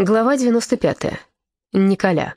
Глава 95. Николя.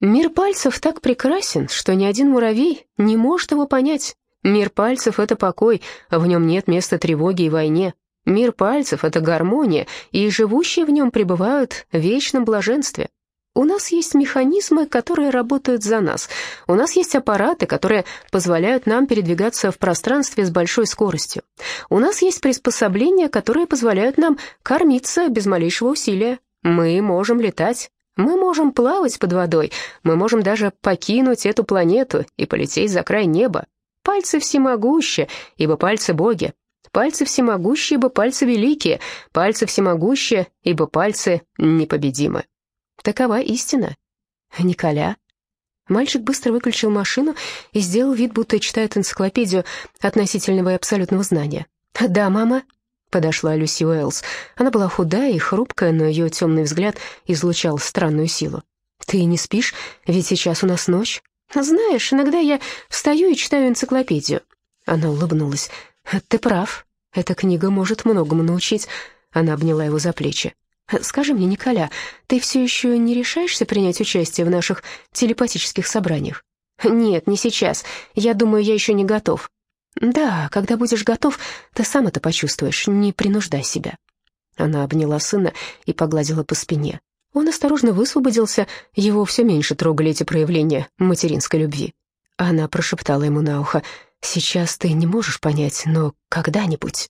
Мир пальцев так прекрасен, что ни один муравей не может его понять. Мир пальцев — это покой, в нем нет места тревоге и войне. Мир пальцев — это гармония, и живущие в нем пребывают в вечном блаженстве. У нас есть механизмы, которые работают за нас. У нас есть аппараты, которые позволяют нам передвигаться в пространстве с большой скоростью. У нас есть приспособления, которые позволяют нам кормиться без малейшего усилия. Мы можем летать, мы можем плавать под водой, мы можем даже покинуть эту планету и полететь за край неба. Пальцы всемогущие, ибо пальцы боги. Пальцы всемогущие, ибо пальцы великие. Пальцы всемогущие, ибо пальцы непобедимы. Такова истина. Николя. Мальчик быстро выключил машину и сделал вид, будто читает энциклопедию относительного и абсолютного знания. «Да, мама», Подошла Люси Уэллс. Она была худая и хрупкая, но ее темный взгляд излучал странную силу. «Ты не спишь? Ведь сейчас у нас ночь». «Знаешь, иногда я встаю и читаю энциклопедию». Она улыбнулась. «Ты прав. Эта книга может многому научить». Она обняла его за плечи. «Скажи мне, Николя, ты все еще не решаешься принять участие в наших телепатических собраниях?» «Нет, не сейчас. Я думаю, я еще не готов. «Да, когда будешь готов, ты сам это почувствуешь, не принуждай себя». Она обняла сына и погладила по спине. Он осторожно высвободился, его все меньше трогали эти проявления материнской любви. Она прошептала ему на ухо, «Сейчас ты не можешь понять, но когда-нибудь...»